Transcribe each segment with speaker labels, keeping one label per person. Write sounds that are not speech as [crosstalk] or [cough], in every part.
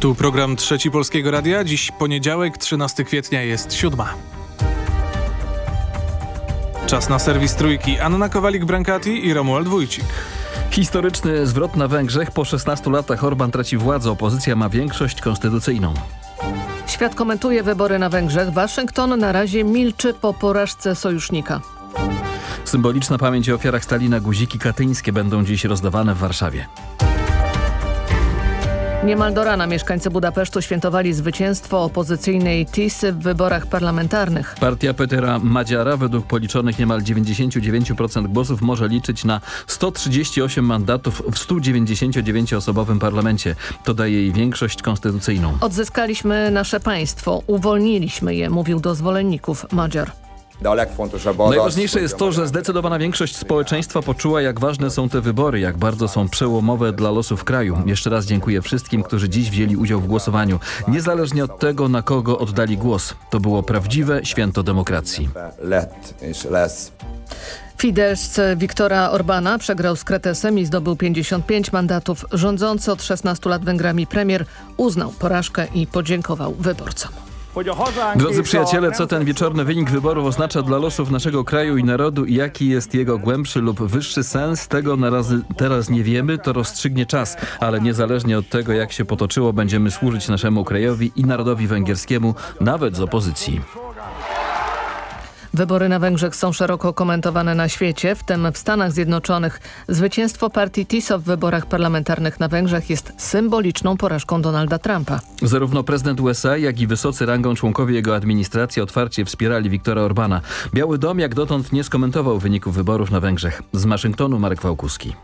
Speaker 1: Tu program Trzeci Polskiego Radia. Dziś poniedziałek, 13 kwietnia jest siódma. Czas na serwis Trójki. Anna Kowalik-Brankati i Romuald Wójcik.
Speaker 2: Historyczny zwrot na Węgrzech. Po 16 latach Orban traci władzę. Opozycja ma większość konstytucyjną.
Speaker 3: Świat komentuje wybory na Węgrzech. Waszyngton na razie milczy po porażce sojusznika.
Speaker 2: Symboliczna pamięć o ofiarach Stalina guziki katyńskie będą dziś rozdawane w Warszawie.
Speaker 3: Niemal do rana mieszkańcy Budapesztu świętowali zwycięstwo opozycyjnej TISy w wyborach parlamentarnych.
Speaker 2: Partia Petera Madziara według policzonych niemal 99% głosów może liczyć na 138 mandatów w 199-osobowym parlamencie. To daje jej większość konstytucyjną.
Speaker 3: Odzyskaliśmy nasze państwo, uwolniliśmy je, mówił do zwolenników Madziar.
Speaker 2: Najważniejsze jest to, że zdecydowana większość społeczeństwa poczuła, jak ważne są te wybory, jak bardzo są przełomowe dla losów kraju. Jeszcze raz dziękuję wszystkim, którzy dziś wzięli udział w głosowaniu, niezależnie od tego, na kogo oddali głos. To było prawdziwe święto demokracji.
Speaker 3: Fidesz Viktora Orbana przegrał z Kretesem i zdobył 55 mandatów. Rządzący od 16 lat Węgrami premier uznał porażkę i podziękował wyborcom.
Speaker 2: Drodzy przyjaciele, co ten wieczorny wynik wyborów oznacza dla losów naszego kraju i narodu i jaki jest jego głębszy lub wyższy sens, tego na razy teraz nie wiemy, to rozstrzygnie czas, ale niezależnie od tego jak się potoczyło, będziemy służyć naszemu krajowi i narodowi węgierskiemu, nawet z opozycji.
Speaker 3: Wybory na Węgrzech są szeroko komentowane na świecie, w tym w Stanach Zjednoczonych. Zwycięstwo partii TISO w wyborach parlamentarnych na Węgrzech jest symboliczną porażką Donalda Trumpa.
Speaker 2: Zarówno prezydent USA, jak i wysocy rangą członkowie jego administracji otwarcie wspierali Viktora Orbana. Biały Dom jak dotąd nie skomentował wyników wyborów na Węgrzech. Z Waszyngtonu Marek Wałkuski.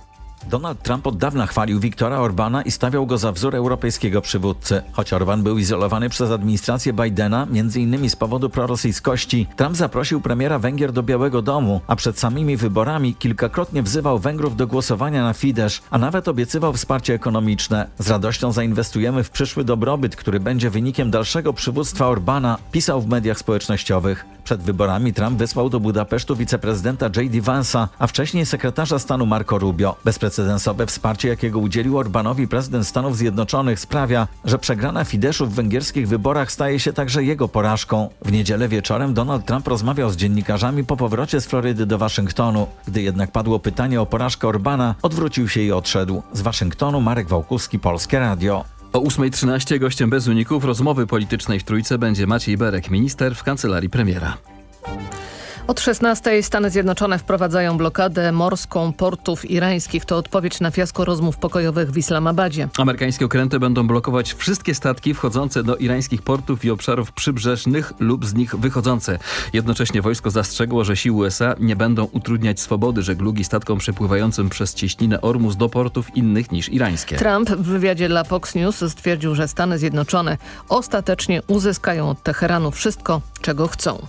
Speaker 4: Donald Trump od dawna chwalił Viktora Orbana i stawiał go za wzór europejskiego przywódcy. Choć Orban był izolowany przez administrację Bidena, m.in. z powodu prorosyjskości, Trump zaprosił premiera Węgier do Białego Domu, a przed samymi wyborami kilkakrotnie wzywał Węgrów do głosowania na Fidesz, a nawet obiecywał wsparcie ekonomiczne. Z radością zainwestujemy w przyszły dobrobyt, który będzie wynikiem dalszego przywództwa Orbana, pisał w mediach społecznościowych. Przed wyborami Trump wysłał do Budapesztu wiceprezydenta J.D. Vance'a, a wcześniej sekretarza stanu Marco Rubio. Bezprecedensowe wsparcie, jakiego udzielił Orbanowi prezydent Stanów Zjednoczonych sprawia, że przegrana Fideszu w węgierskich wyborach staje się także jego porażką. W niedzielę wieczorem Donald Trump rozmawiał z dziennikarzami po powrocie z Florydy do Waszyngtonu. Gdy jednak padło pytanie o porażkę Orbana, odwrócił się i odszedł. Z Waszyngtonu Marek Wałkuski, Polskie Radio.
Speaker 2: O 8.13 gościem bez uników rozmowy politycznej w Trójce będzie Maciej Berek, minister w kancelarii premiera.
Speaker 3: Od 16 Stany Zjednoczone wprowadzają blokadę morską portów irańskich. To odpowiedź na fiasko rozmów pokojowych w Islamabadzie.
Speaker 2: Amerykańskie okręty będą blokować wszystkie statki wchodzące do irańskich portów i obszarów przybrzeżnych lub z nich wychodzące. Jednocześnie wojsko zastrzegło, że siły USA nie będą utrudniać swobody żeglugi statkom przepływającym przez cieśninę Ormus do portów innych niż irańskie.
Speaker 3: Trump w wywiadzie dla Fox News stwierdził, że Stany Zjednoczone ostatecznie uzyskają od Teheranu wszystko, czego chcą.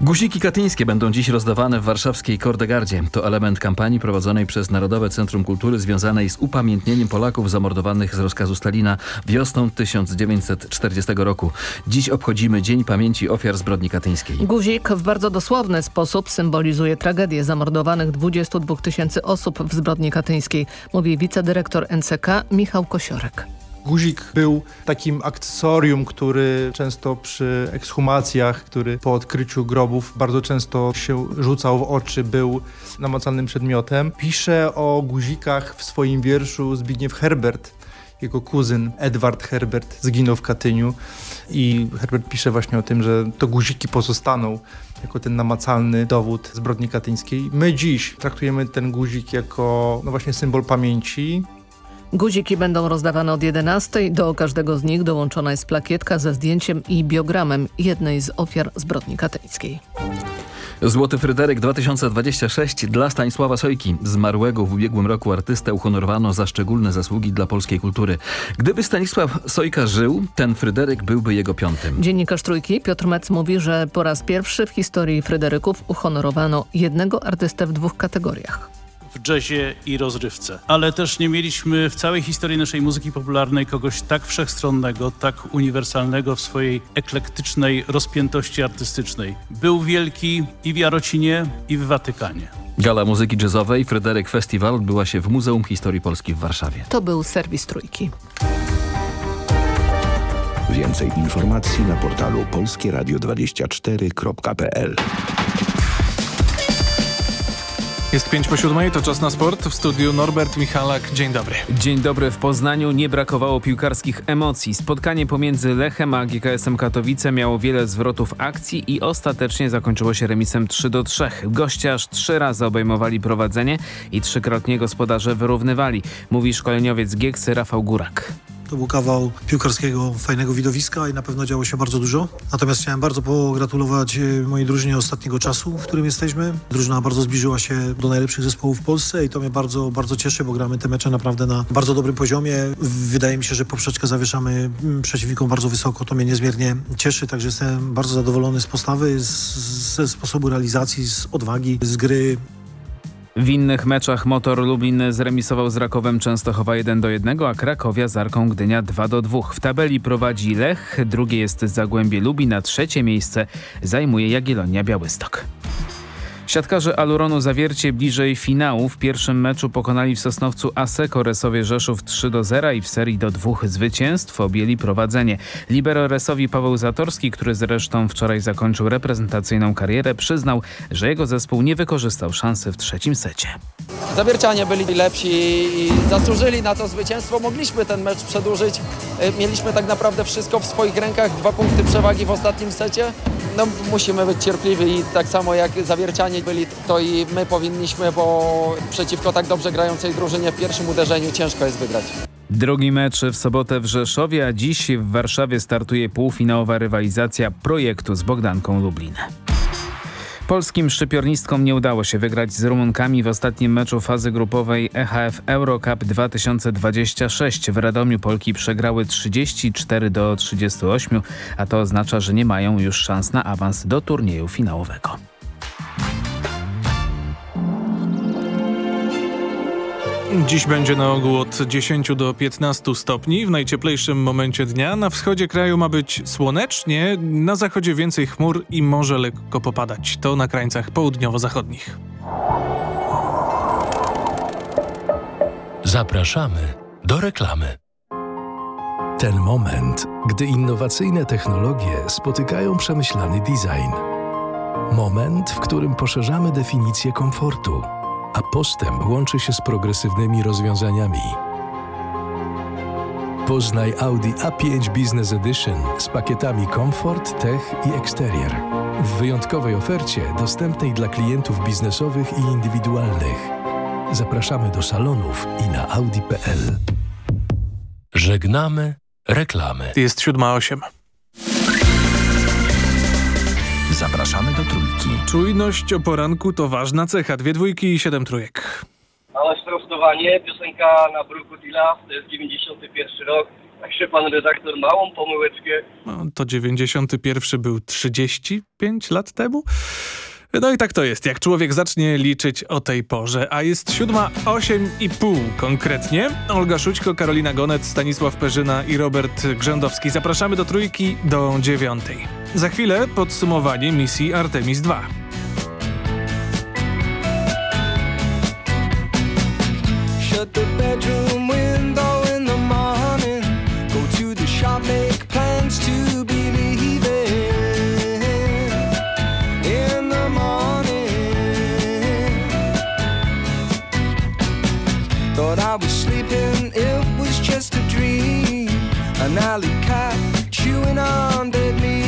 Speaker 2: Guziki katyńskie będą dziś rozdawane w warszawskiej Kordegardzie. To element kampanii prowadzonej przez Narodowe Centrum Kultury związanej z upamiętnieniem Polaków zamordowanych z rozkazu Stalina wiosną 1940 roku. Dziś obchodzimy Dzień Pamięci Ofiar Zbrodni Katyńskiej.
Speaker 3: Guzik w bardzo dosłowny sposób symbolizuje tragedię zamordowanych 22 tysięcy osób w zbrodni katyńskiej, mówi wicedyrektor NCK Michał Kosiorek.
Speaker 5: Guzik był takim akcesorium, który często przy ekshumacjach, który po odkryciu grobów bardzo często się rzucał w oczy, był namacalnym przedmiotem. Pisze o guzikach w swoim wierszu Zbigniew Herbert. Jego kuzyn Edward Herbert zginął w Katyniu i Herbert pisze właśnie o tym, że to guziki pozostaną jako ten namacalny dowód zbrodni katyńskiej. My dziś traktujemy ten guzik jako no właśnie symbol pamięci,
Speaker 3: Guziki będą rozdawane od 11. Do każdego z nich dołączona jest plakietka ze zdjęciem i biogramem jednej z ofiar zbrodni katyńskiej.
Speaker 2: Złoty Fryderyk 2026 dla Stanisława Sojki. Zmarłego w ubiegłym roku artystę uhonorowano za szczególne zasługi dla polskiej kultury. Gdyby Stanisław Sojka żył, ten Fryderyk byłby jego piątym.
Speaker 3: Dziennikarz Trójki Piotr Metz mówi, że po raz pierwszy w historii Fryderyków uhonorowano jednego artystę w dwóch kategoriach
Speaker 6: w jazzie i rozrywce. Ale też nie mieliśmy w całej historii naszej muzyki popularnej kogoś tak wszechstronnego, tak uniwersalnego w swojej eklektycznej rozpiętości artystycznej. Był wielki i w Jarocinie, i w Watykanie.
Speaker 2: Gala Muzyki Jazzowej Fryderyk Festival odbyła się w Muzeum Historii Polski w Warszawie.
Speaker 3: To był serwis Trójki.
Speaker 7: Więcej informacji na portalu polskieradio24.pl
Speaker 1: Jest 5 po siódmej, to czas na sport. W studiu Norbert Michalak. Dzień dobry.
Speaker 8: Dzień dobry. W Poznaniu nie brakowało piłkarskich emocji. Spotkanie pomiędzy Lechem a GKS-em Katowice miało wiele zwrotów akcji i ostatecznie zakończyło się remisem 3 do 3. Goście aż trzy razy obejmowali prowadzenie i trzykrotnie gospodarze wyrównywali, mówi szkoleniowiec Gieksy Rafał Górak.
Speaker 9: To był kawał piłkarskiego, fajnego widowiska i na pewno działo się bardzo dużo. Natomiast chciałem bardzo pogratulować e, mojej drużynie ostatniego czasu, w którym jesteśmy. Drużyna bardzo zbliżyła się do najlepszych zespołów w Polsce i to mnie bardzo, bardzo cieszy, bo gramy te mecze naprawdę na bardzo dobrym poziomie. Wydaje mi się, że poprzeczkę zawieszamy mm, przeciwnikom bardzo wysoko. To mnie niezmiernie cieszy, także jestem bardzo zadowolony z postawy, z, ze sposobu realizacji, z odwagi, z gry.
Speaker 8: W innych meczach Motor Lublin zremisował z Rakowem Częstochowa 1 do 1, a Krakowia z Arką Gdynia 2 do 2. W tabeli prowadzi Lech, drugie jest Zagłębie Lubin, a trzecie miejsce zajmuje Jagiellonia Białystok. Siatkarze Aluronu Zawiercie bliżej finału. W pierwszym meczu pokonali w Sosnowcu Aseko Resowie Rzeszów 3 do 0 i w serii do dwóch zwycięstw objęli prowadzenie. Libero Resowi Paweł Zatorski, który zresztą wczoraj zakończył reprezentacyjną karierę, przyznał, że jego zespół nie wykorzystał szansy w trzecim secie.
Speaker 10: Zawiercianie byli lepsi i zasłużyli na to zwycięstwo. Mogliśmy ten mecz przedłużyć. E, Mieliśmy tak naprawdę wszystko w swoich rękach. Dwa punkty przewagi w ostatnim secie. No, musimy być cierpliwi i tak samo jak zawiercianie byli, to i my powinniśmy, bo przeciwko tak dobrze grającej drużynie w pierwszym uderzeniu ciężko jest wygrać.
Speaker 8: Drugi mecz w sobotę w Rzeszowie, a dziś w Warszawie startuje półfinałowa rywalizacja projektu z Bogdanką Lublin. Polskim szczypiornistkom nie udało się wygrać z Rumunkami w ostatnim meczu fazy grupowej EHF Eurocup 2026. W Radomiu Polki przegrały 34 do 38, a to oznacza, że nie mają już szans na awans do turnieju finałowego.
Speaker 1: Dziś będzie na ogół od 10 do 15 stopni. W najcieplejszym momencie dnia na wschodzie kraju ma być słonecznie, na zachodzie więcej chmur i może lekko popadać. To na krańcach południowo-zachodnich.
Speaker 11: Zapraszamy do reklamy.
Speaker 12: Ten moment, gdy innowacyjne technologie spotykają przemyślany design. Moment, w którym poszerzamy definicję komfortu, a postęp łączy się z progresywnymi rozwiązaniami. Poznaj Audi A5 Business Edition z pakietami Comfort, Tech i Exterior. W wyjątkowej ofercie dostępnej dla klientów biznesowych i indywidualnych. Zapraszamy do salonów i na audi.pl.
Speaker 11: Żegnamy reklamy.
Speaker 1: Jest 7.08.
Speaker 7: Zapraszamy do trójki.
Speaker 1: Czujność o poranku to ważna cecha. Dwie dwójki i siedem trójek.
Speaker 13: Małe sprostowanie, piosenka na bruku Dilla, to jest 91 rok. Także pan redaktor małą pomyłeczkę.
Speaker 1: No, to 91 był 35 lat temu. No i tak to jest, jak człowiek zacznie liczyć o tej porze, a jest siódma osiem i pół konkretnie. Olga Szućko, Karolina Gonet, Stanisław Perzyna i Robert Grzędowski. Zapraszamy do trójki do dziewiątej. Za chwilę podsumowanie misji Artemis II.
Speaker 14: Shut the bedroom Thought I was sleeping, it was just a dream. An alley cat chewing on dead leaves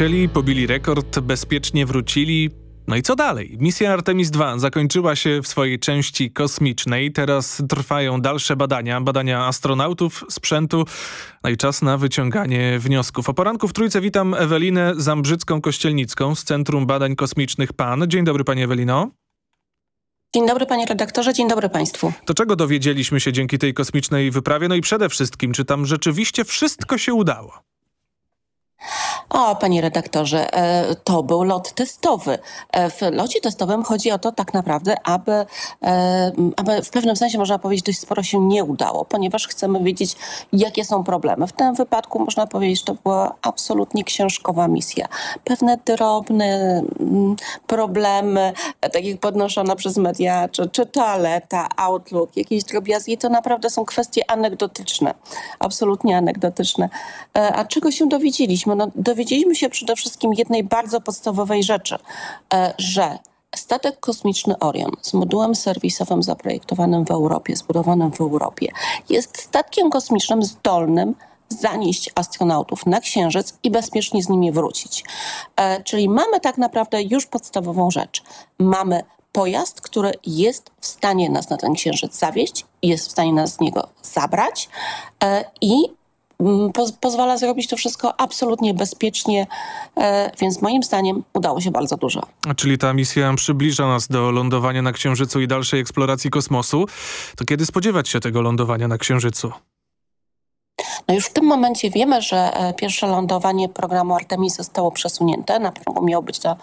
Speaker 1: Polecieli, pobili rekord, bezpiecznie wrócili. No i co dalej? Misja Artemis II zakończyła się w swojej części kosmicznej. Teraz trwają dalsze badania, badania astronautów, sprzętu. No i czas na wyciąganie wniosków. O poranku w Trójce witam Ewelinę Zambrzycką-Kościelnicką z Centrum Badań Kosmicznych PAN. Dzień dobry Pani Ewelino.
Speaker 15: Dzień dobry panie redaktorze, dzień dobry państwu.
Speaker 1: To czego dowiedzieliśmy się dzięki tej kosmicznej wyprawie? No i przede wszystkim, czy tam rzeczywiście wszystko się udało?
Speaker 15: O, panie redaktorze, e, to był lot testowy. E, W locie testowym chodzi o to tak naprawdę, aby, e, aby w pewnym sensie można powiedzieć dość sporo się nie udało, ponieważ chcemy wiedzieć, jakie są problemy. W tym wypadku można powiedzieć, że to była absolutnie książkowa misja. Pewne drobne mm, problemy, tak jak podnoszone przez media, czy, czy toaleta, Outlook, jakieś drobiazgi, to naprawdę są kwestie anegdotyczne. Absolutnie anegdotyczne. A czego się dowiedzieliśmy? No, dowiedzieliśmy się przede wszystkim jednej bardzo podstawowej rzeczy, e, że statek kosmiczny Orion z modułem serwisowym zaprojektowanym w Europie, zbudowanym w Europie, jest statkiem kosmicznym zdolnym zanieść astronautów na Księżyc i bezpiecznie z nimi wrócić. E, Czyli mamy tak naprawdę już podstawową rzecz. Mamy pojazd, który jest w stanie nas na ten Księżyc zawieźć, jest w stanie nas z niego zabrać e, i pozwala zrobić to wszystko absolutnie bezpiecznie, e, więc moim zdaniem udało się bardzo dużo.
Speaker 1: Czyli ta misja przybliża nas do lądowania na Księżycu i dalszej eksploracji kosmosu. To kiedy spodziewać się tego lądowania na Księżycu?
Speaker 15: No już w tym momencie wiemy, że e, pierwsze lądowanie programu Artemis zostało przesunięte. Na początku miało być to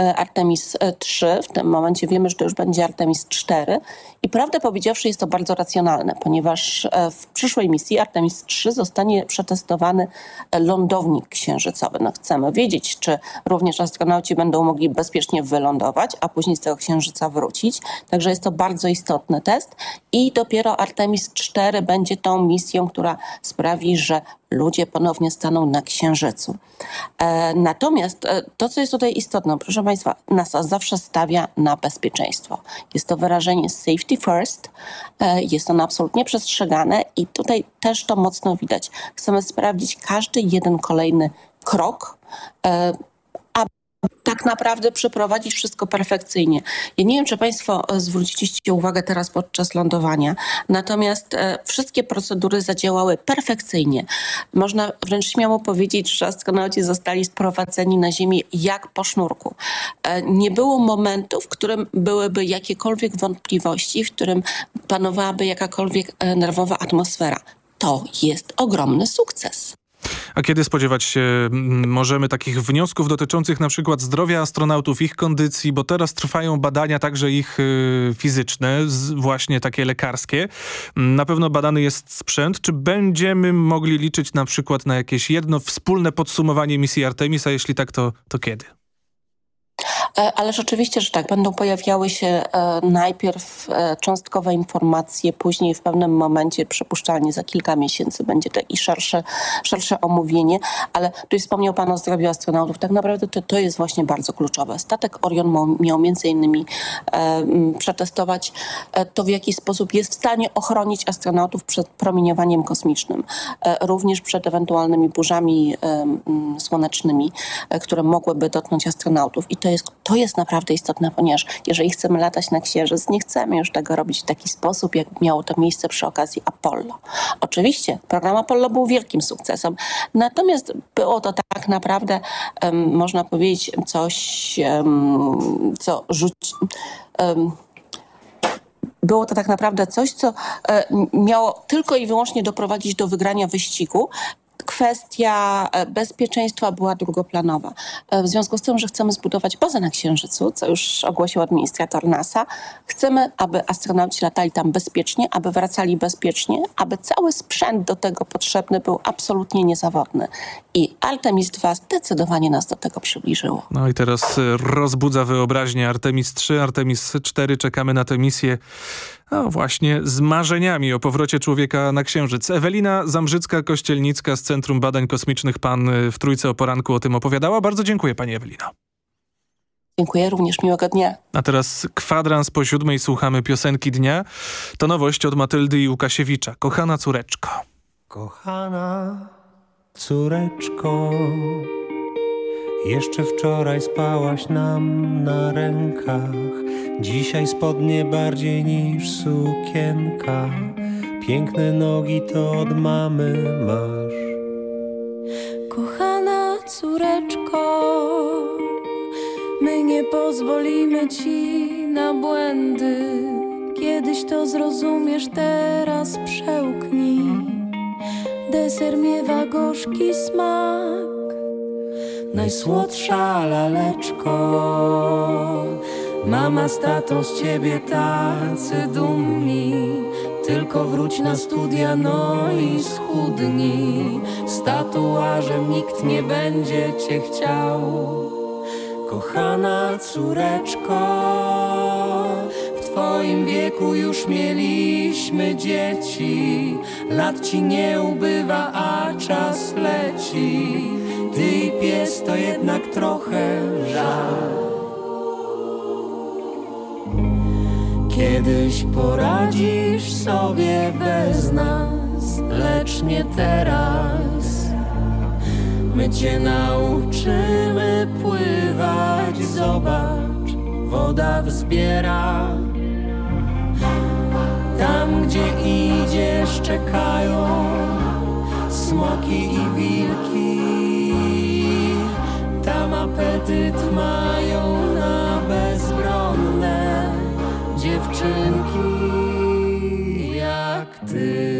Speaker 15: e, Artemis e, 3. W tym momencie wiemy, że to już będzie Artemis 4. I prawdę powiedziawszy jest to bardzo racjonalne, ponieważ e, w przyszłej misji Artemis 3 zostanie przetestowany e, lądownik księżycowy. No chcemy wiedzieć, czy również astronauci będą mogli bezpiecznie wylądować, a później z tego księżyca wrócić. Także jest to bardzo istotny test. I dopiero Artemis 4 będzie tą misją, która sprawi, że ludzie ponownie staną na Księżycu. E, natomiast e, to, co jest tutaj istotne, proszę Państwa, NASA zawsze stawia na bezpieczeństwo. Jest to wyrażenie safety first, e, jest ono absolutnie przestrzegane i tutaj też to mocno widać. Chcemy sprawdzić każdy jeden kolejny krok, e, tak naprawdę przeprowadzić wszystko perfekcyjnie. Ja nie wiem, czy Państwo e, zwróciliście uwagę teraz podczas lądowania, natomiast e, wszystkie procedury zadziałały perfekcyjnie. Można wręcz śmiało powiedzieć, że astronauci zostali sprowadzeni na Ziemię jak po sznurku. E, nie było momentu, w którym byłyby jakiekolwiek wątpliwości, w którym panowałaby jakakolwiek nerwowa atmosfera. To jest ogromny sukces.
Speaker 1: A kiedy spodziewać się możemy takich wniosków dotyczących na przykład zdrowia astronautów, ich kondycji, bo teraz trwają badania także ich y, fizyczne, właśnie takie lekarskie. Mm, Na pewno badany jest sprzęt. Czy będziemy mogli liczyć na przykład na jakieś jedno wspólne podsumowanie misji Artemis, a jeśli tak, to, to kiedy?
Speaker 15: E, Ale rzeczywiście, że tak, będą pojawiały się e, najpierw e, cząstkowe informacje, później w pewnym momencie, przypuszczalnie za kilka miesięcy, będzie to i szersze, szersze omówienie, ale tu wspomniał Pan o zdrowiu astronautów. Tak naprawdę to, to jest właśnie bardzo kluczowe. Statek Orion miał, między innymi przetestować to, w jaki sposób jest w stanie ochronić astronautów przed promieniowaniem kosmicznym, również przed ewentualnymi burzami słonecznymi, które mogłyby dotknąć astronautów. I to jest, to jest naprawdę istotne, ponieważ jeżeli chcemy latać na Księżyc, nie chcemy już tego robić w taki sposób, jak miało to miejsce przy okazji Apollo. Oczywiście program Apollo był wielkim sukcesem, natomiast było to tak naprawdę, em, można powiedzieć, coś, em, co rzuci... em, było to tak naprawdę coś, co e, miało tylko i wyłącznie doprowadzić do wygrania wyścigu. Kwestia e, bezpieczeństwa była drugoplanowa. E, W związku z tym, że chcemy zbudować bazę na Księżycu, co już ogłosił administrator NASA, chcemy, aby astronauci latali tam bezpiecznie, aby wracali bezpiecznie, aby cały sprzęt do tego potrzebny był absolutnie niezawodny. I Artemis II zdecydowanie nas do tego przybliżyło.
Speaker 1: No i teraz y, rozbudza wyobraźnię Artemis 3, Artemis 4. Czekamy na tę misję no właśnie z marzeniami o powrocie człowieka na Księżyc. Ewelina Zambrzycka-Kościelnicka z Centrum Badań Kosmicznych Pan w Trójce o poranku o tym opowiadała. Bardzo dziękuję pani Ewelino.
Speaker 15: Dziękuję, również miłego dnia.
Speaker 1: A teraz kwadrans po siódmej słuchamy piosenki dnia. To nowość od Matyldy i Łukasiewicza. Kochana córeczko.
Speaker 16: Kochana córeczko, jeszcze wczoraj spałaś nam na rękach, dzisiaj spodnie bardziej niż sukienka. Piękne nogi to od mamy masz.
Speaker 17: Kochana córeczko, my nie pozwolimy ci na błędy. Kiedyś to zrozumiesz, teraz przełknij. Deser miewa gorzki smak, najsłodsza laleczko. Mama z z ciebie tacy dumni. Tylko wróć na studia, no i schudnij. Z tatuażem nikt nie będzie cię chciał. Kochana córeczko, w twoim wieku już mieliśmy dzieci. Lat ci nie ubywa, a czas leci. Ty i pies to jednak trochę Kiedyś poradzisz sobie bez nas, lecz nie teraz. My cię nauczymy pływać, zobacz, woda wzbiera. Tam, gdzie idziesz, czekają smoki i wilki. Tam apetyt mają jak ty.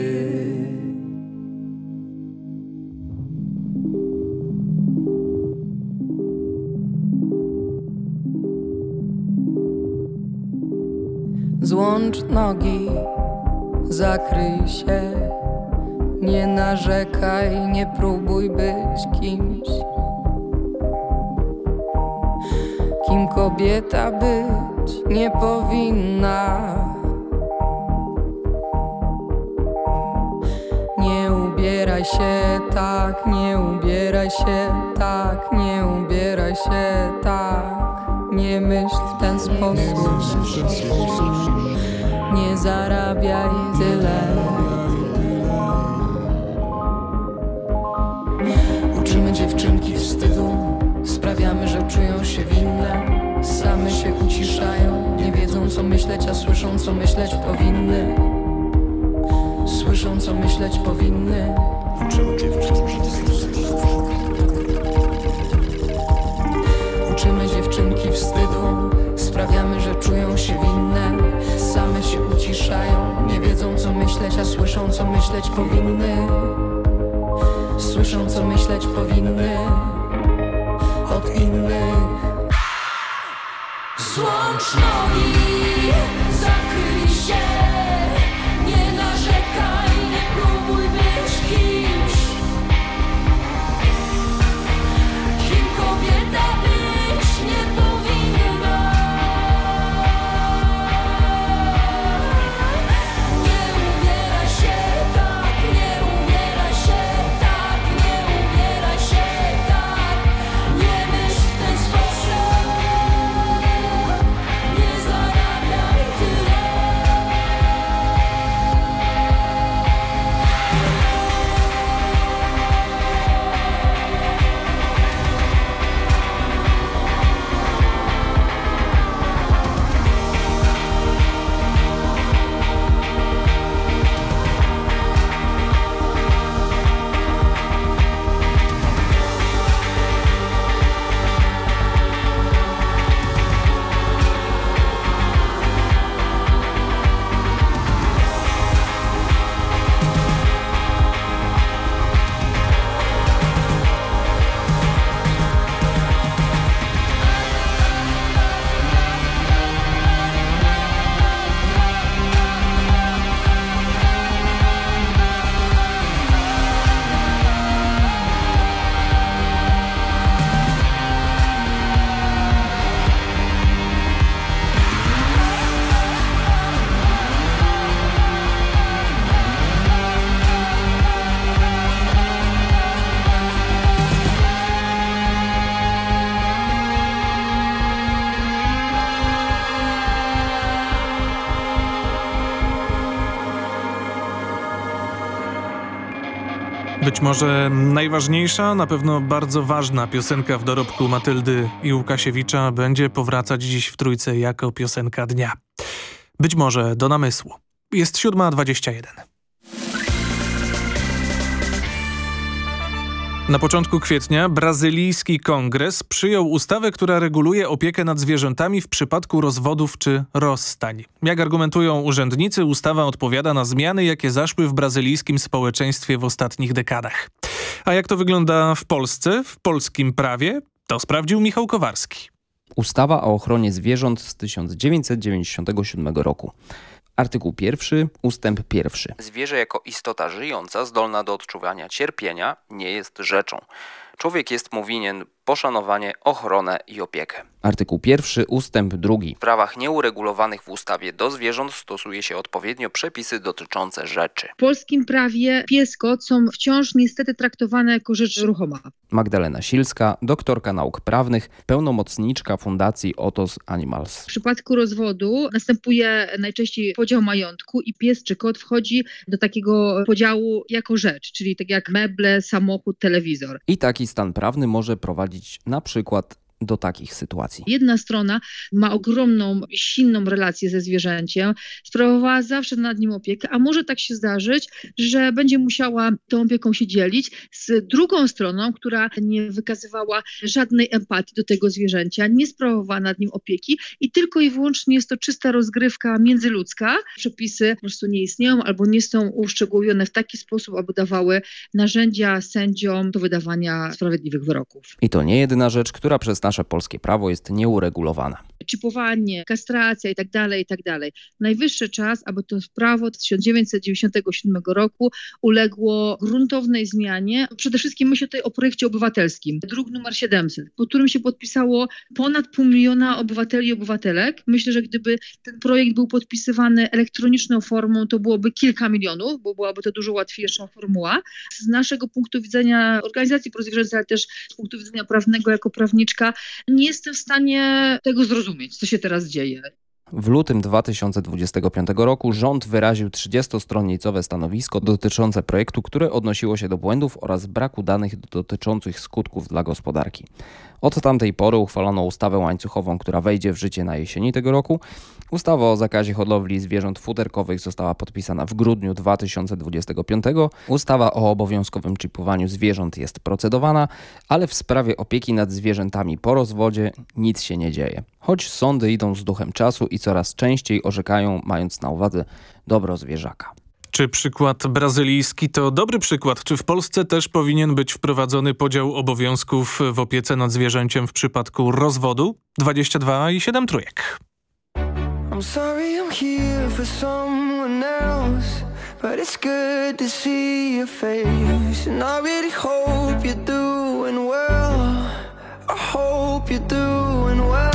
Speaker 17: Złącz nogi, zakryj się, nie narzekaj, nie próbuj być kimś. Kim kobieta być nie powinna. Nie ubieraj się tak, nie ubieraj się tak, nie ubieraj się tak. Nie myśl w ten sposób. Nie zarabiaj tyle. Uczymy dziewczynki wstydu, sprawiamy, że czują się winne. Same się uciszają, nie wiedzą co myśleć, a słyszą co myśleć powinny. Słyszą co myśleć powinny. Uczymy dziewczynki wstydu, sprawiamy, że czują się winne. Same się uciszają, nie wiedzą co myśleć, a słyszą co myśleć powinny. Słyszą co myśleć powinny od innych. Złącz nogi, zakryj się, Być
Speaker 1: może najważniejsza, na pewno bardzo ważna piosenka w dorobku Matyldy i Łukasiewicza będzie powracać dziś w Trójce jako piosenka dnia. Być może do namysłu. Jest 7.21. Na początku kwietnia brazylijski kongres przyjął ustawę, która reguluje opiekę nad zwierzętami w przypadku rozwodów czy rozstań. Jak argumentują urzędnicy, ustawa odpowiada na zmiany, jakie zaszły w brazylijskim społeczeństwie w ostatnich dekadach. A jak to wygląda w Polsce, w polskim prawie, to sprawdził Michał Kowarski.
Speaker 18: Ustawa o ochronie zwierząt z 1997 roku. Artykuł pierwszy, ustęp pierwszy. Zwierzę jako istota żyjąca, zdolna do odczuwania cierpienia, nie jest rzeczą. Człowiek jest mu winien poszanowanie, ochronę i opiekę. Artykuł pierwszy, ustęp drugi. W prawach nieuregulowanych w ustawie do zwierząt stosuje się odpowiednio przepisy dotyczące rzeczy.
Speaker 19: W polskim prawie pies kot są wciąż niestety traktowane jako rzecz ruchoma.
Speaker 18: Magdalena Silska, doktorka nauk prawnych, pełnomocniczka Fundacji Otos Animals.
Speaker 19: W przypadku rozwodu następuje najczęściej podział majątku i pies czy kot wchodzi do takiego podziału jako rzecz, czyli tak jak meble, samochód, telewizor.
Speaker 18: I taki stan prawny może prowadzić na przykład do takich sytuacji.
Speaker 19: Jedna strona ma ogromną, silną relację ze zwierzęciem, sprawowała zawsze nad nim opiekę, a może tak się zdarzyć, że będzie musiała tą opieką się dzielić z drugą stroną, która nie wykazywała żadnej empatii do tego zwierzęcia, nie sprawowała nad nim opieki i tylko i wyłącznie jest to czysta rozgrywka międzyludzka. Przepisy po prostu nie istnieją albo nie są uszczegółowione w taki sposób, aby dawały narzędzia sędziom do wydawania sprawiedliwych wyroków.
Speaker 18: I to nie jedyna rzecz, która przez nasze polskie prawo jest nieuregulowana.
Speaker 19: Czipowanie, kastracja i tak dalej, i tak dalej. Najwyższy czas, aby to prawo 1997 roku uległo gruntownej zmianie. Przede wszystkim myślę tutaj o projekcie obywatelskim, druk numer 700, pod którym się podpisało ponad pół miliona obywateli i obywatelek. Myślę, że gdyby ten projekt był podpisywany elektroniczną formą, to byłoby kilka milionów, bo byłaby to dużo łatwiejsza formuła. Z naszego punktu widzenia organizacji prozwierzęcej, ale też z punktu widzenia prawnego jako prawniczka, nie jestem w stanie tego zrozumieć, co się teraz dzieje.
Speaker 18: W lutym 2025 roku rząd wyraził 30-stronnicowe stanowisko dotyczące projektu, które odnosiło się do błędów oraz braku danych dotyczących skutków dla gospodarki. Od tamtej pory uchwalono ustawę łańcuchową, która wejdzie w życie na jesieni tego roku. Ustawa o zakazie hodowli zwierząt futerkowych została podpisana w grudniu 2025. Ustawa o obowiązkowym czipowaniu zwierząt jest procedowana, ale w sprawie opieki nad zwierzętami po rozwodzie nic się nie dzieje. Choć sądy idą z duchem czasu i coraz częściej orzekają, mając na uwadze dobro zwierzaka.
Speaker 1: Czy przykład brazylijski to dobry przykład? Czy w Polsce też powinien być wprowadzony podział obowiązków w opiece nad zwierzęciem w przypadku rozwodu? 22 i 7 trójek.
Speaker 14: I'm sorry I'm here for someone else But it's good to see your face And I really hope you're doing well I hope you're doing well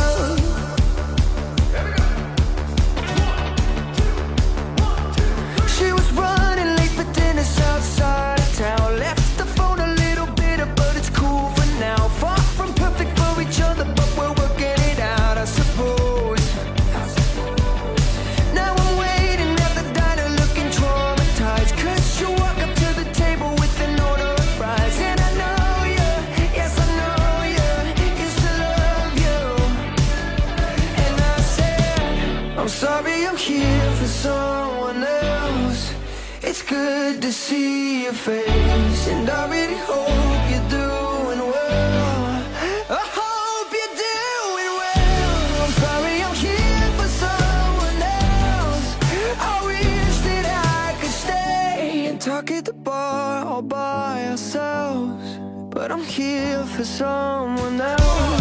Speaker 14: here for someone else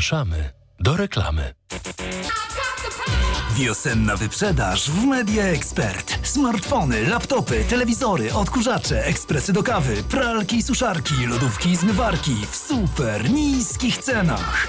Speaker 11: Zapraszamy do reklamy.
Speaker 20: Wiosenna wyprzedaż w Media Expert. Smartfony, laptopy, telewizory, odkurzacze, ekspresy do kawy, pralki suszarki, lodówki i zmywarki w super niskich cenach.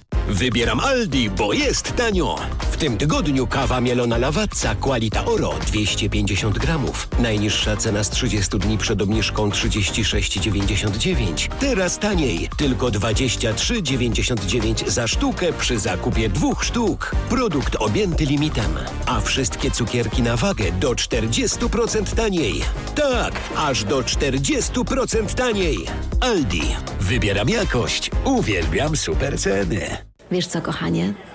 Speaker 21: Wybieram Aldi, bo jest tanio. W tym tygodniu kawa mielona Lawazza Qualita Oro 250 gramów. Najniższa cena z 30 dni przed obniżką 36,99. Teraz taniej, tylko 23,99 za sztukę przy zakupie dwóch sztuk. Produkt objęty limitem, a wszystkie cukierki na wagę do 40% taniej. Tak, aż do 40% taniej. Aldi. Wybieram jakość. Uwielbiam super ceny.
Speaker 22: Wiesz co, kochanie?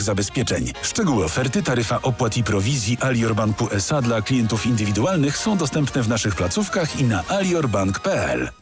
Speaker 23: zabezpieczeń. Szczegóły oferty, taryfa opłat i prowizji Alior Banku SA dla klientów indywidualnych są dostępne w naszych placówkach i na aliorbank.pl.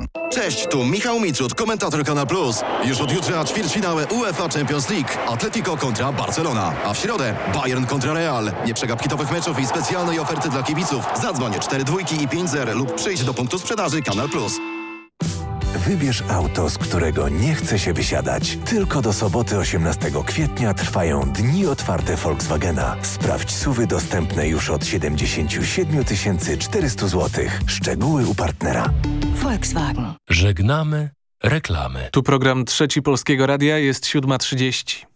Speaker 24: Cześć, tu Michał Mitrud, komentator Kanal Plus. Już od jutra ćwierćfinały UEFA Champions League. Atletico kontra Barcelona. A w środę Bayern kontra Real. Nie przegap hitowych meczów i specjalnej oferty dla kibiców. Zadzwoń 4 dwójki i 5 zer lub przyjdź do punktu sprzedaży Kanal Plus.
Speaker 25: Wybierz auto, z którego nie chce się wysiadać. Tylko do soboty 18 kwietnia trwają dni otwarte Volkswagena. Sprawdź suwy dostępne już od 77 400 zł. Szczegóły u partnera.
Speaker 22: Volkswagen.
Speaker 11: Żegnamy reklamy.
Speaker 1: Tu program Trzeci Polskiego Radia jest 7.30.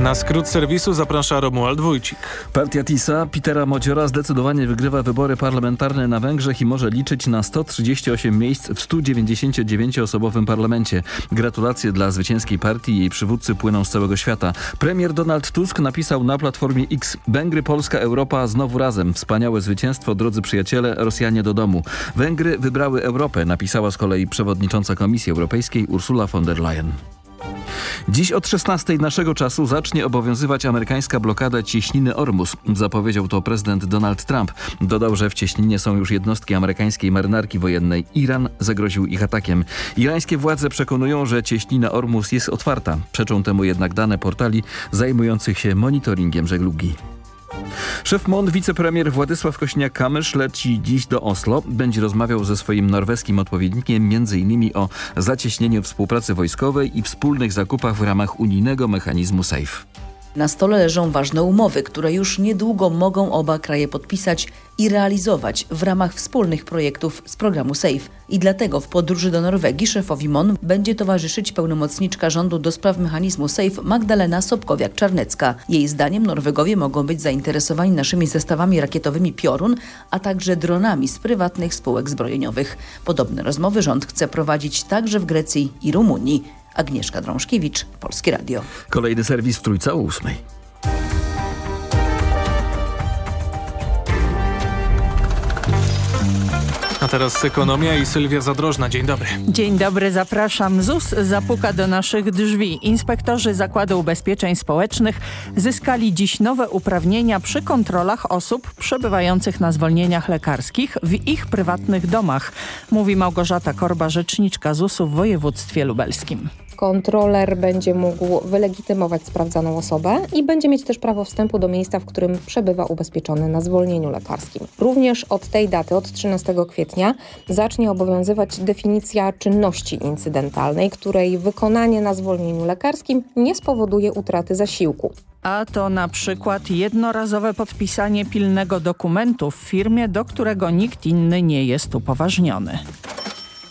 Speaker 1: Na skrót serwisu zaprasza Romuald Wójcik.
Speaker 2: Partia TISA Petera Modziora zdecydowanie wygrywa wybory parlamentarne na Węgrzech i może liczyć na 138 miejsc w 199-osobowym parlamencie. Gratulacje dla zwycięskiej partii i jej przywódcy płyną z całego świata. Premier Donald Tusk napisał na Platformie X Węgry, Polska, Europa znowu razem. Wspaniałe zwycięstwo, drodzy przyjaciele, Rosjanie do domu. Węgry wybrały Europę, napisała z kolei przewodnicząca Komisji Europejskiej Ursula von der Leyen. Dziś od 16 naszego czasu zacznie obowiązywać amerykańska blokada cieśniny Ormus. Zapowiedział to prezydent Donald Trump. Dodał, że w cieśninie są już jednostki amerykańskiej marynarki wojennej. Iran zagroził ich atakiem. Irańskie władze przekonują, że cieśnina Ormus jest otwarta. Przeczą temu jednak dane portali zajmujących się monitoringiem żeglugi. Szef MON, wicepremier Władysław Kośniak-Kamysz leci dziś do Oslo. Będzie rozmawiał ze swoim norweskim odpowiednikiem m.in. o zacieśnieniu współpracy wojskowej i wspólnych zakupach w ramach unijnego mechanizmu SAFE.
Speaker 26: Na stole leżą ważne umowy, które już niedługo mogą oba kraje podpisać i realizować w ramach wspólnych projektów z programu SAFE. I dlatego w podróży do Norwegii szefowi MON będzie towarzyszyć pełnomocniczka rządu do spraw mechanizmu SAFE Magdalena Sobkowiak-Czarnecka. Jej zdaniem Norwegowie mogą być zainteresowani naszymi zestawami rakietowymi Piorun, a także dronami z prywatnych spółek zbrojeniowych. Podobne rozmowy rząd chce prowadzić także w Grecji i Rumunii. Agnieszka Drążkiewicz, Polskie Radio.
Speaker 2: Kolejny serwis w Trójce o ósmej.
Speaker 1: A teraz ekonomia i Sylwia Zadrożna. Dzień dobry.
Speaker 27: Dzień dobry, zapraszam. ZUS zapuka do naszych drzwi. Inspektorzy Zakładu Ubezpieczeń Społecznych zyskali dziś nowe uprawnienia przy kontrolach osób przebywających na zwolnieniach lekarskich w ich prywatnych domach, mówi Małgorzata Korba, rzeczniczka ZUS-u w województwie lubelskim.
Speaker 28: Kontroler będzie mógł wylegitymować sprawdzaną osobę i będzie mieć też prawo wstępu do miejsca, w którym przebywa ubezpieczony na zwolnieniu lekarskim. Również od tej daty, od 13 kwietnia, zacznie obowiązywać definicja czynności incydentalnej, której wykonanie na zwolnieniu lekarskim nie spowoduje utraty zasiłku.
Speaker 27: A to na przykład jednorazowe podpisanie pilnego dokumentu w firmie, do którego nikt inny nie jest upoważniony.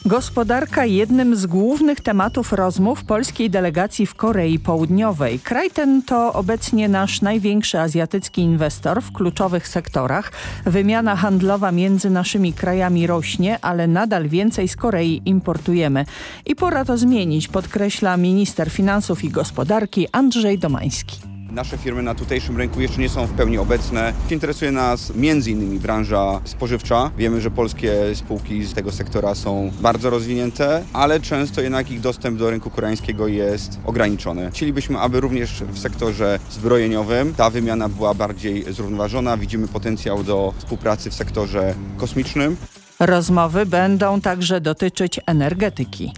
Speaker 27: Gospodarka jednym z głównych tematów rozmów polskiej delegacji w Korei Południowej. Kraj ten to obecnie nasz największy azjatycki inwestor w kluczowych sektorach. Wymiana handlowa między naszymi krajami rośnie, ale nadal więcej z Korei importujemy. I pora to zmienić, podkreśla minister finansów i gospodarki Andrzej Domański.
Speaker 29: Nasze firmy na tutejszym rynku jeszcze nie są w pełni obecne. Interesuje nas m.in. branża spożywcza. Wiemy, że polskie spółki z tego sektora są bardzo rozwinięte, ale często jednak ich dostęp do rynku koreańskiego jest ograniczony. Chcielibyśmy, aby również w sektorze zbrojeniowym ta wymiana była bardziej zrównoważona. Widzimy potencjał do współpracy w sektorze kosmicznym.
Speaker 27: Rozmowy będą także dotyczyć energetyki.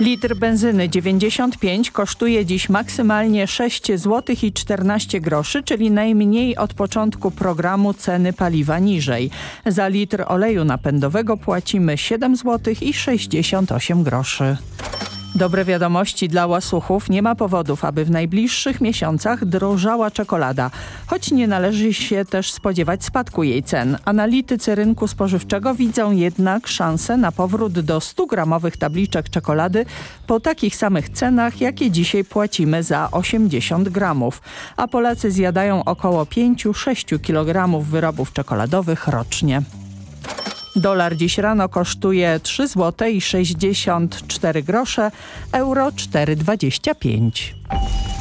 Speaker 27: Litr benzyny 95 kosztuje dziś maksymalnie 6 zł i 14 groszy, czyli najmniej od początku programu ceny paliwa niżej. Za litr oleju napędowego płacimy 7 zł i 68 groszy. Dobre wiadomości dla łasuchów. Nie ma powodów, aby w najbliższych miesiącach drożała czekolada. Choć nie należy się też spodziewać spadku jej cen. Analitycy rynku spożywczego widzą jednak szansę na powrót do 100-gramowych tabliczek czekolady po takich samych cenach, jakie dzisiaj płacimy za 80 gramów. A Polacy zjadają około 5-6 kg wyrobów czekoladowych rocznie. Dolar dziś rano kosztuje 3 zł i 64 grosze, euro 4,25.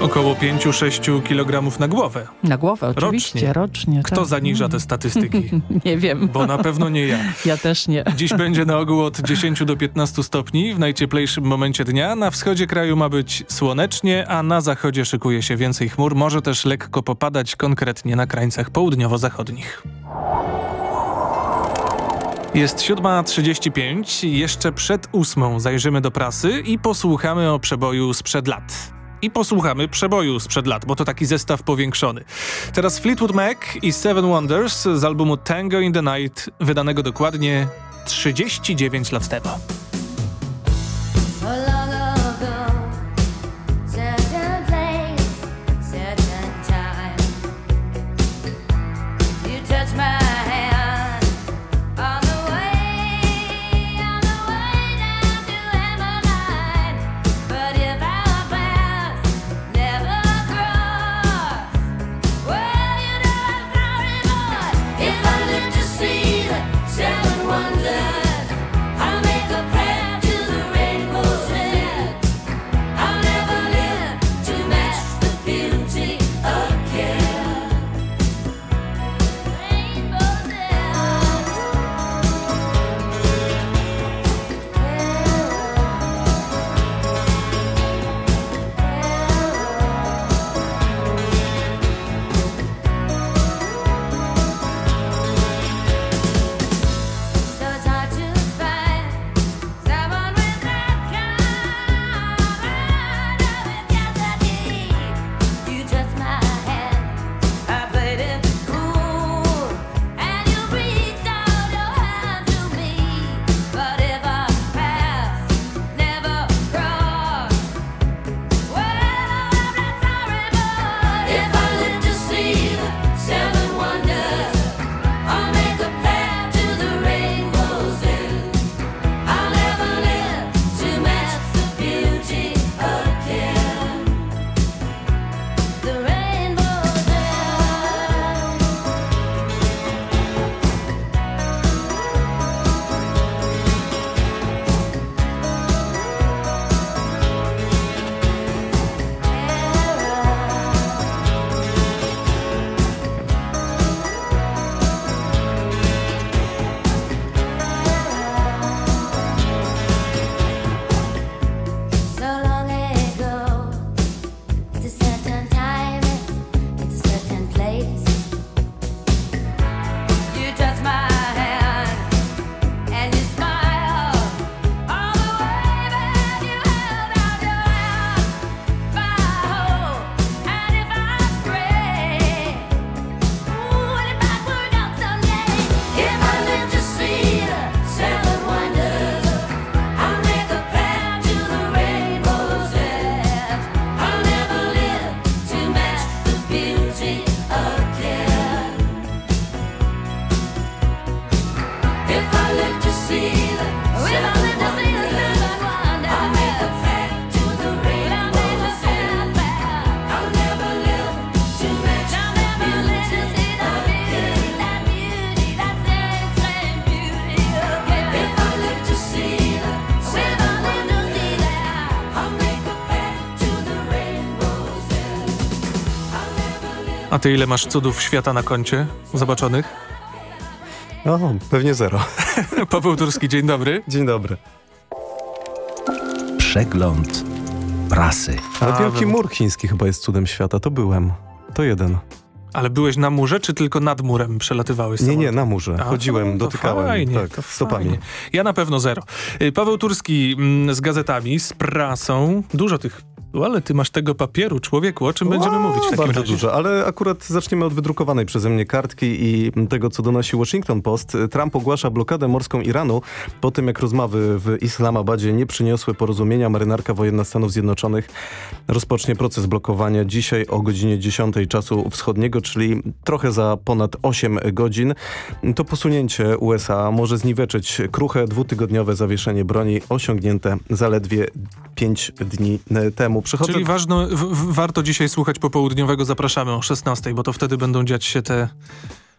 Speaker 1: Około 5-6 kg na głowę.
Speaker 27: Na głowę, oczywiście, rocznie. rocznie
Speaker 1: Kto
Speaker 27: tak.
Speaker 1: zaniża te statystyki? [laughs]
Speaker 27: nie wiem.
Speaker 1: Bo na pewno nie ja.
Speaker 27: Ja też nie.
Speaker 1: Dziś będzie na ogół od 10 do 15 stopni w najcieplejszym momencie dnia. Na wschodzie kraju ma być słonecznie, a na zachodzie szykuje się więcej chmur. Może też lekko popadać konkretnie na krańcach południowo-zachodnich. Jest 7.35, jeszcze przed ósmą zajrzymy do prasy i posłuchamy o przeboju sprzed lat. I posłuchamy przeboju sprzed lat, bo to taki zestaw powiększony. Teraz Fleetwood Mac i Seven Wonders z albumu Tango in the Night, wydanego dokładnie 39 lat temu. A ty ile masz cudów świata na koncie zobaczonych?
Speaker 30: O, pewnie zero. [laughs]
Speaker 1: Paweł Turski, dzień dobry.
Speaker 30: Dzień dobry.
Speaker 31: Przegląd prasy.
Speaker 30: Ale wielki mur chiński chyba jest cudem świata, to byłem. To jeden.
Speaker 1: Ale byłeś na murze, czy tylko nad murem przelatywałeś?
Speaker 30: Nie,
Speaker 1: samolotem?
Speaker 30: nie, na murze.
Speaker 1: A,
Speaker 30: Chodziłem,
Speaker 1: to
Speaker 30: dotykałem.
Speaker 1: Fajnie,
Speaker 30: tak,
Speaker 1: to
Speaker 30: stopami.
Speaker 1: fajnie. Ja na pewno zero. Y, Paweł Turski mm, z gazetami, z prasą. Dużo tych... Ale ty masz tego papieru, człowieku. O czym będziemy
Speaker 30: O,
Speaker 1: mówić w takim
Speaker 30: Bardzo
Speaker 1: razie?
Speaker 30: dużo, ale akurat zaczniemy od wydrukowanej przeze mnie kartki i tego, co donosi Washington Post. Trump ogłasza blokadę morską Iranu po tym, jak rozmowy w Islamabadzie nie przyniosły porozumienia. Marynarka wojenna Stanów Zjednoczonych rozpocznie proces blokowania dzisiaj o godzinie 10 czasu wschodniego, czyli trochę za ponad 8 godzin. To posunięcie USA może zniweczyć kruche dwutygodniowe zawieszenie broni osiągnięte zaledwie 5 dni temu. Przechodzę...
Speaker 1: Czyli ważno, w, w, warto dzisiaj słuchać popołudniowego. Zapraszamy o 16, bo to wtedy będą dziać się te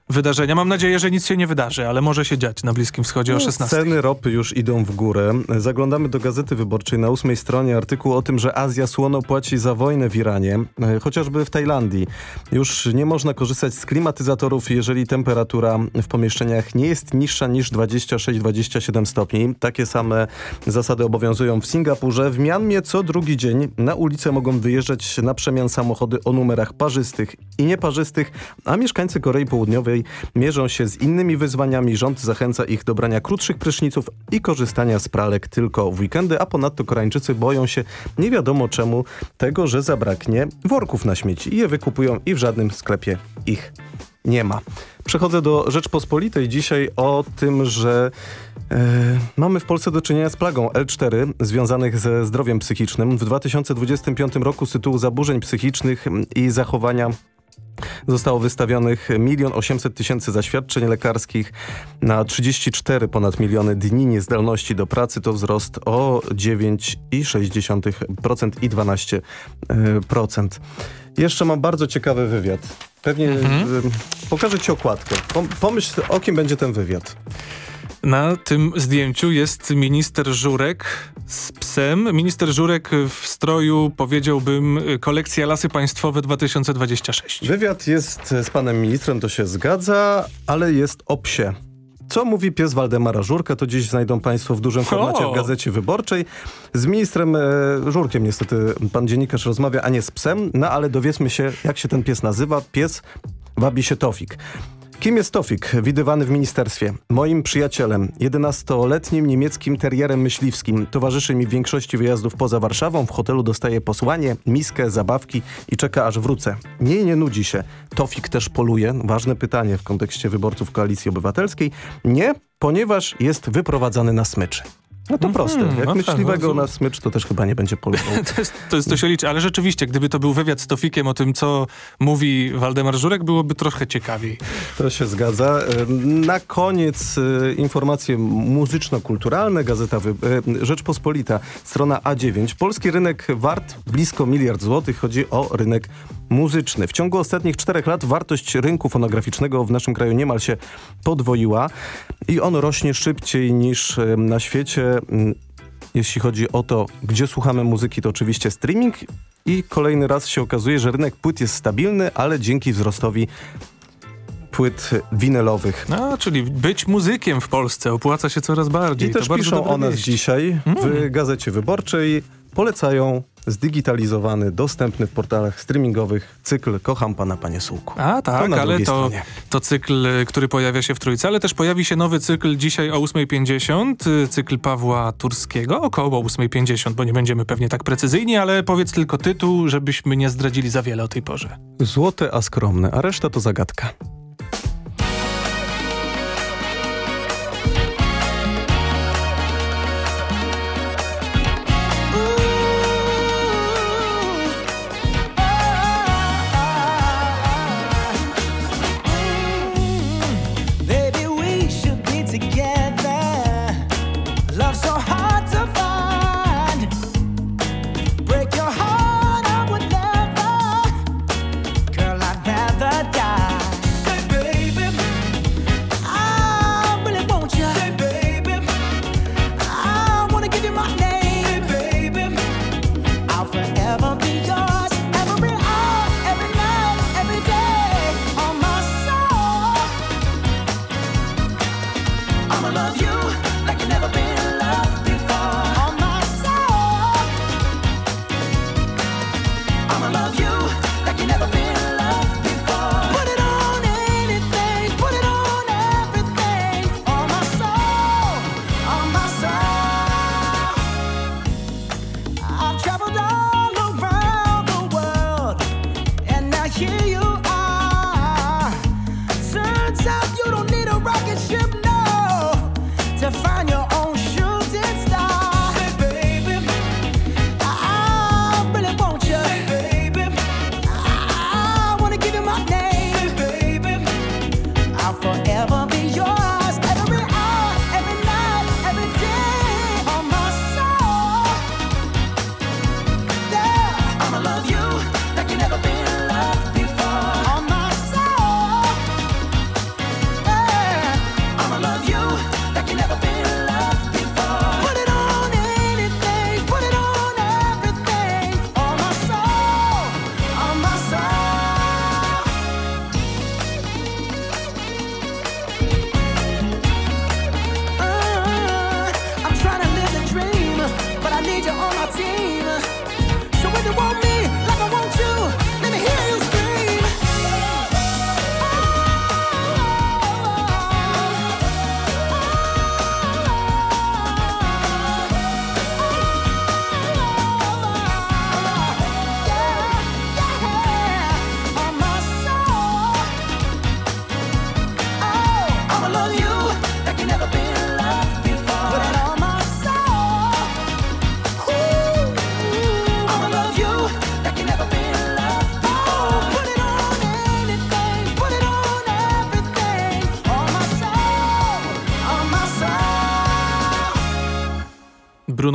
Speaker 1: wydarzenia. Mam nadzieję, że nic się nie wydarzy, ale może się dziać na Bliskim Wschodzie o 16.
Speaker 30: Ceny ropy już idą w górę. Zaglądamy do Gazety Wyborczej na ósmej stronie artykuł o tym, że Azja słono płaci za wojnę w Iranie, e, chociażby w Tajlandii. Już nie można korzystać z klimatyzatorów, jeżeli temperatura w pomieszczeniach nie jest niższa niż 26-27 stopni. Takie same zasady obowiązują w Singapurze. W Mianmie co drugi dzień na ulicę mogą wyjeżdżać na przemian samochody o numerach parzystych i nieparzystych, a mieszkańcy Korei Południowej mierzą się z innymi wyzwaniami. Rząd zachęca ich do brania krótszych pryszniców i korzystania z pralek tylko w weekendy, a ponadto Koreańczycy boją się nie wiadomo czemu tego, że zabraknie worków na śmieci i je wykupują i w żadnym sklepie ich nie ma. Przechodzę do Rzeczpospolitej dzisiaj o tym, że e, mamy w Polsce do czynienia z plagą L4 związanych ze zdrowiem psychicznym. W 2025 roku z tytułu zaburzeń psychicznych i zachowania Zostało wystawionych 1 800 tysięcy zaświadczeń lekarskich na 34 ponad miliony dni niezdolności do pracy. To wzrost o 9,6% i 12%. Jeszcze mam bardzo ciekawy wywiad. Pewnie
Speaker 1: Mhm.
Speaker 30: y, pokażę ci okładkę. Pom- Pomyśl, o kim będzie ten wywiad.
Speaker 1: Na tym zdjęciu jest minister Żurek z psem. Minister Żurek w stroju, powiedziałbym, kolekcja Lasy Państwowe 2026.
Speaker 30: Wywiad jest z panem ministrem, to się zgadza, ale jest o psie. Co mówi pies Waldemara Żurka, to dziś znajdą państwo w dużym formacie w Gazecie Wyborczej. Z ministrem e, Żurkiem niestety pan dziennikarz rozmawia, a nie z psem, no ale dowiedzmy się, jak się ten pies nazywa. Pies wabi się Tofik. Kim jest Tofik, widywany w ministerstwie? Moim przyjacielem, 11-letnim niemieckim terierem myśliwskim. Towarzyszy mi w większości wyjazdów poza Warszawą. W hotelu dostaje posłanie, miskę, zabawki i czeka aż wrócę. Nie, nie nudzi się. Tofik też poluje? Ważne pytanie w kontekście wyborców Koalicji Obywatelskiej. Nie, ponieważ jest wyprowadzany na smyczy. No to proste. Jak
Speaker 1: no tak,
Speaker 30: myśliwego
Speaker 1: no,
Speaker 30: na smycz, to też chyba nie będzie polował. [laughs]
Speaker 1: To jest, to jest to się liczy, ale rzeczywiście, gdyby to był wywiad z Tofikiem o tym, co mówi Waldemar Żurek, byłoby trochę ciekawiej.
Speaker 30: To się zgadza. Na koniec e, informacje muzyczno-kulturalne. Gazeta Wy... e, Rzeczpospolita, strona A9. Polski rynek wart blisko miliard złotych. Chodzi o rynek muzyczny. W ciągu ostatnich czterech lat wartość rynku fonograficznego w naszym kraju niemal się podwoiła i on rośnie szybciej niż e, na świecie. Mm, Jeśli chodzi o to, gdzie słuchamy muzyki, to oczywiście streaming i kolejny raz się okazuje, że rynek płyt jest stabilny, ale dzięki wzrostowi płyt winylowych.
Speaker 1: No, czyli być muzykiem w Polsce opłaca się coraz bardziej.
Speaker 30: I
Speaker 1: to
Speaker 30: też
Speaker 1: bardzo
Speaker 30: piszą o nas dzisiaj w Gazecie Wyborczej. Polecają zdigitalizowany, dostępny w portalach streamingowych cykl Kocham Pana Panie Sułku.
Speaker 1: A tak,
Speaker 30: na
Speaker 1: ale to, to cykl, który pojawia się w Trójce, ale też pojawi się nowy cykl dzisiaj o 8.50, y, cykl Pawła Turskiego, około 8.50, bo nie będziemy pewnie tak precyzyjni, ale powiedz tylko tytuł, żebyśmy nie zdradzili za wiele o tej porze.
Speaker 30: Złote, a skromne, a reszta to zagadka.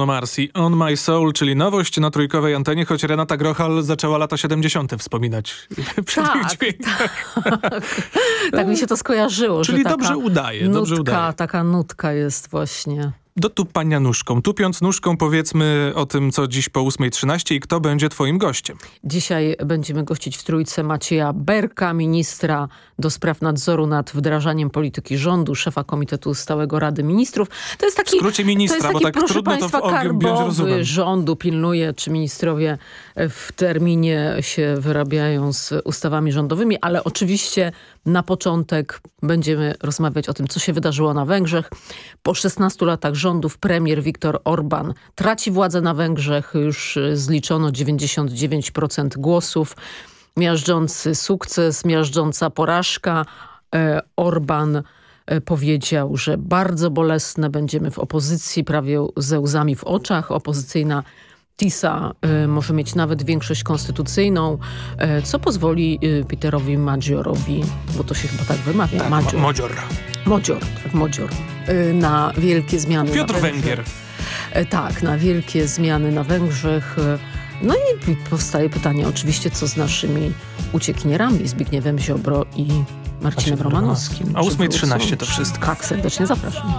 Speaker 1: Bruno Mars i On My Soul, czyli nowość na trójkowej antenie, choć Renata Grochal zaczęła lata 70. wspominać przy tych dźwiękach.
Speaker 3: Tak mi się to skojarzyło.
Speaker 1: Czyli dobrze udaje,
Speaker 3: nutka,
Speaker 1: dobrze udaje.
Speaker 3: Taka nutka jest właśnie.
Speaker 1: Do tupania nóżką. Tupiąc nóżką powiedzmy o tym, co dziś po 8.13 i kto będzie twoim gościem.
Speaker 3: Dzisiaj będziemy gościć w Trójce Macieja Berka, ministra do spraw nadzoru nad wdrażaniem polityki rządu, szefa Komitetu Stałego Rady Ministrów. To jest taki,
Speaker 1: W skrócie ministra,
Speaker 3: to jest
Speaker 1: bo
Speaker 3: taki,
Speaker 1: tak
Speaker 3: proszę
Speaker 1: trudno to
Speaker 3: państwa,
Speaker 1: w wziąć, rozumiem.
Speaker 3: karbowy rządu pilnuje, czy ministrowie w terminie się wyrabiają z ustawami rządowymi, ale oczywiście na początek będziemy rozmawiać o tym, co się wydarzyło na Węgrzech. Po 16 latach rządów premier Viktor Orban traci władzę na Węgrzech. Już y, zliczono 99% głosów. Miażdżący sukces, miażdżąca porażka. E, Orban e, powiedział, że bardzo bolesne będziemy w opozycji, prawie ze łzami w oczach. Opozycyjna TISA e, może mieć nawet większość konstytucyjną, e, co pozwoli e, Peterowi Maggiorowi, bo to się chyba tak wymawia,
Speaker 1: Tak,
Speaker 3: Maggior.
Speaker 1: Modzior.
Speaker 3: Modzior, tak, Modzior. Na wielkie zmiany
Speaker 1: Piotr. Węgier.
Speaker 3: Tak, na wielkie zmiany na Węgrzech. No i powstaje pytanie oczywiście, co z naszymi uciekinierami, Zbigniewem Ziobro i Marcinem Romanowskim.
Speaker 1: A
Speaker 3: Czy
Speaker 1: 8.13
Speaker 3: wrócą?
Speaker 1: to wszystko.
Speaker 3: Tak, serdecznie zapraszam.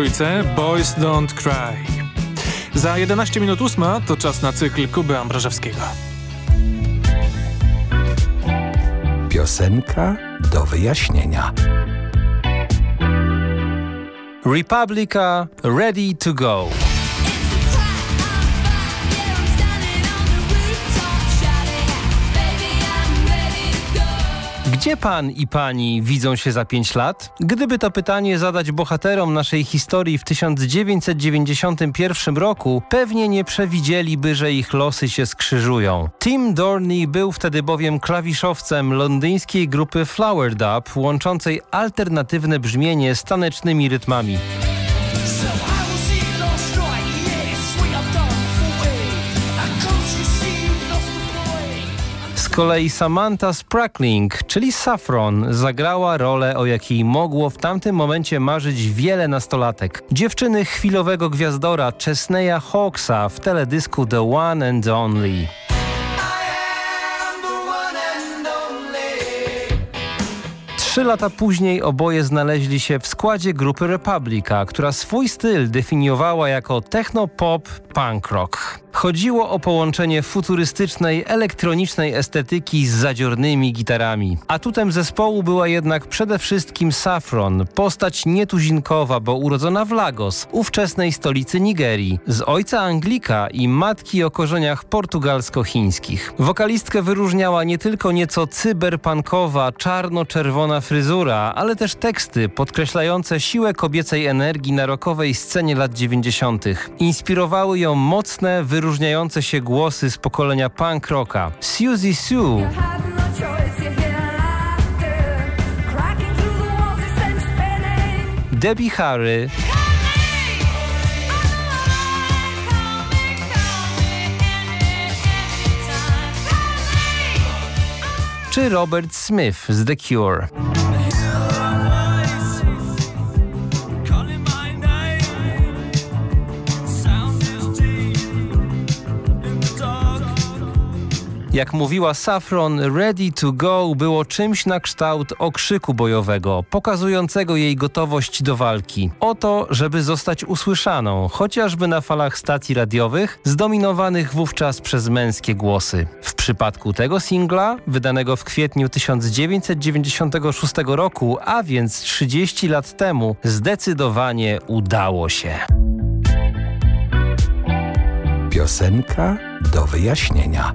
Speaker 1: Trójce Boys Don't Cry. Za 11 minut ósma to czas na cykl Kuby Ambrażewskiego.
Speaker 31: Piosenka do wyjaśnienia.
Speaker 32: Republica Ready to Go. Gdzie pan i pani widzą się za pięć lat? Gdyby to pytanie zadać bohaterom naszej historii w 1991 roku, pewnie nie przewidzieliby, że ich losy się skrzyżują. Tim Dorney był wtedy bowiem klawiszowcem londyńskiej grupy Flower Dub, łączącej alternatywne brzmienie z tanecznymi rytmami. Kolei Samantha Sprackling, czyli Saffron, zagrała rolę, o jakiej mogło w tamtym momencie marzyć wiele nastolatek. Dziewczyny chwilowego gwiazdora Chesneya Hawksa w teledysku The One and Only. Trzy lata później oboje znaleźli się w składzie grupy Republica, która swój styl definiowała jako techno-pop punk rock. Chodziło o połączenie futurystycznej, elektronicznej estetyki z zadziornymi gitarami. Atutem zespołu była jednak przede wszystkim Saffron, postać nietuzinkowa, bo urodzona w Lagos, ówczesnej stolicy Nigerii, z ojca Anglika i matki o korzeniach portugalsko-chińskich. Wokalistkę wyróżniała nie tylko nieco cyberpunkowa, czarno-czerwona fryzura, ale też teksty podkreślające siłę kobiecej energii na rockowej scenie lat 90. Inspirowały ją mocne, wyróżniające się głosy z pokolenia punk rocka. Suzy Sue Debbie Harry czy Robert Smith z The Cure. Jak mówiła Saffron, Ready to Go było czymś na kształt okrzyku bojowego, pokazującego jej gotowość do walki. O to, żeby zostać usłyszaną, chociażby na falach stacji radiowych, zdominowanych wówczas przez męskie głosy. W przypadku tego singla, wydanego w kwietniu 1996 roku, a więc 30 lat temu, zdecydowanie udało się.
Speaker 31: Piosenka do wyjaśnienia.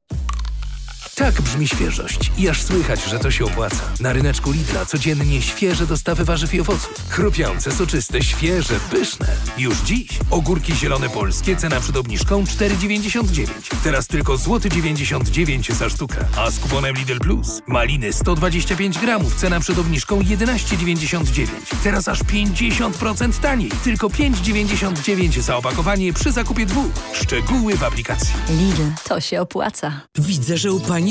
Speaker 33: Tak brzmi świeżość i aż słychać, że to się opłaca. Na ryneczku Lidla codziennie świeże dostawy warzyw i owoców. Chrupiące, soczyste, świeże, pyszne. Już dziś ogórki zielone polskie, cena przed obniżką 4,99. Teraz tylko złoty 99 zł za sztukę. A z kuponem Lidl Plus maliny 125 gramów, cena przed obniżką 11,99. Teraz aż 50% taniej. Tylko 5,99 za opakowanie przy zakupie dwóch. Szczegóły w aplikacji.
Speaker 34: Lidl, to się opłaca.
Speaker 14: Widzę, że u pani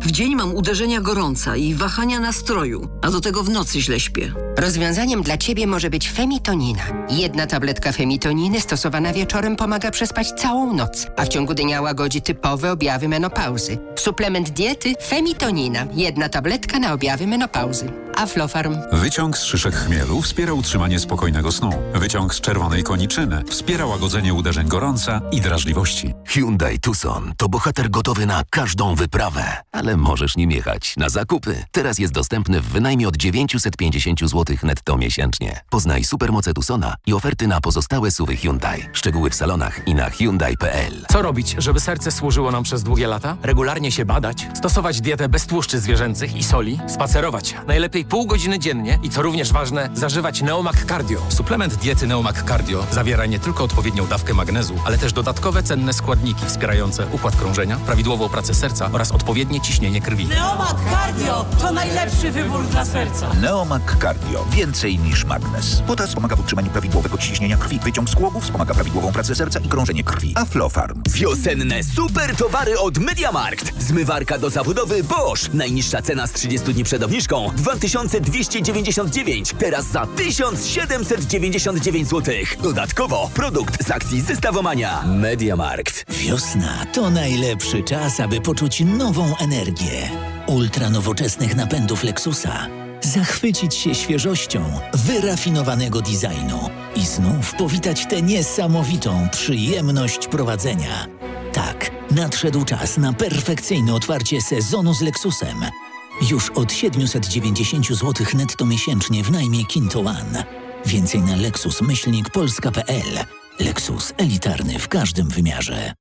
Speaker 35: W dzień mam uderzenia gorąca i wahania nastroju, a do tego w nocy źle śpię.
Speaker 36: Rozwiązaniem dla Ciebie może być femitonina. Jedna tabletka femitoniny stosowana wieczorem pomaga przespać całą noc, a w ciągu dnia łagodzi typowe objawy menopauzy. Suplement diety femitonina. Jedna tabletka na objawy menopauzy. Aflofarm.
Speaker 37: Wyciąg z szyszek chmielu wspiera utrzymanie spokojnego snu. Wyciąg z czerwonej koniczyny wspiera łagodzenie uderzeń gorąca i drażliwości.
Speaker 38: Hyundai Tucson to bohater gotowy na każdą wyprawę. Ale możesz nim jechać na zakupy. Teraz jest dostępny w wynajmie od 950 zł netto miesięcznie. Poznaj supermoce Tucsona i oferty na pozostałe suwy Hyundai. Szczegóły w salonach i na Hyundai.pl.
Speaker 39: Co robić, żeby serce służyło nam przez długie lata? Regularnie się badać, stosować dietę bez tłuszczy zwierzęcych i soli, spacerować, najlepiej pół godziny dziennie i co również ważne, zażywać Neomak Cardio.
Speaker 40: Suplement diety Neomak Cardio zawiera nie tylko odpowiednią dawkę magnezu, ale też dodatkowe cenne składniki wspierające układ krążenia, prawidłową pracę serca oraz odpowiednie ciśnienie krwi.
Speaker 41: Neomak Cardio to najlepszy wybór dla serca.
Speaker 42: Neomak Cardio. Więcej niż magnez. Potas pomaga w utrzymaniu prawidłowego ciśnienia krwi. Wyciąg z wspomaga prawidłową pracę serca i krążenie krwi. Aflofarm.
Speaker 43: Wiosenne super towary od Mediamarkt. Zmywarka do zabudowy Bosch. Najniższa cena z 30 dni przed obniżką 2299. Teraz za 1799 zł. Dodatkowo produkt z akcji Zestawomania. Mediamarkt.
Speaker 4: Wiosna to najlepszy czas, aby poczuć nową energię. Ultra nowoczesnych napędów Lexusa. Zachwycić się świeżością, wyrafinowanego designu i znów powitać tę niesamowitą przyjemność prowadzenia. Tak, nadszedł czas na perfekcyjne otwarcie sezonu z Lexusem. Już od 790 zł netto miesięcznie w najmie Kinto One. Więcej na lexus-polska.pl. Lexus elitarny w każdym wymiarze.